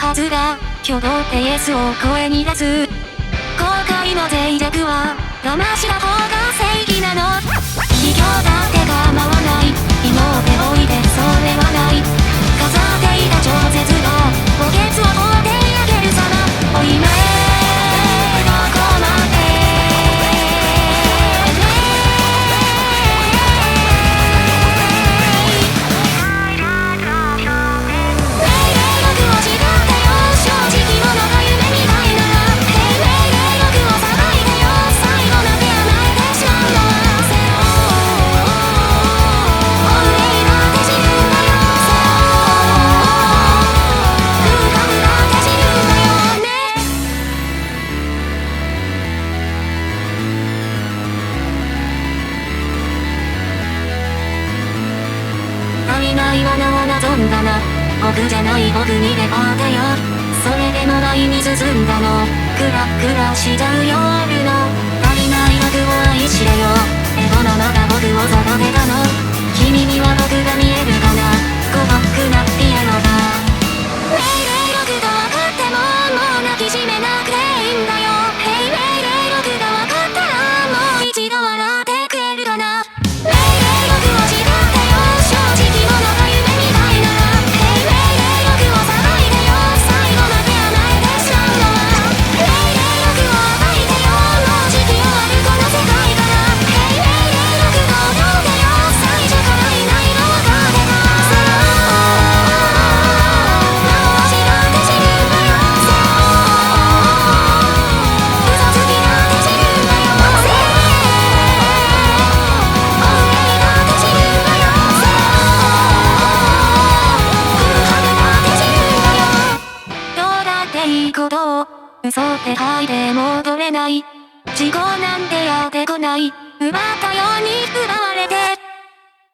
はずが、挙動でイエスを声に出す。後悔の脆弱は、騙した方がりいものを望んだな。僕じゃない僕にレポートよ。それでも前に進んだの。クラクラしちゃうよあるのなを嘘って吐いて戻れない。事故なんてやってこない。奪ったように奪われて。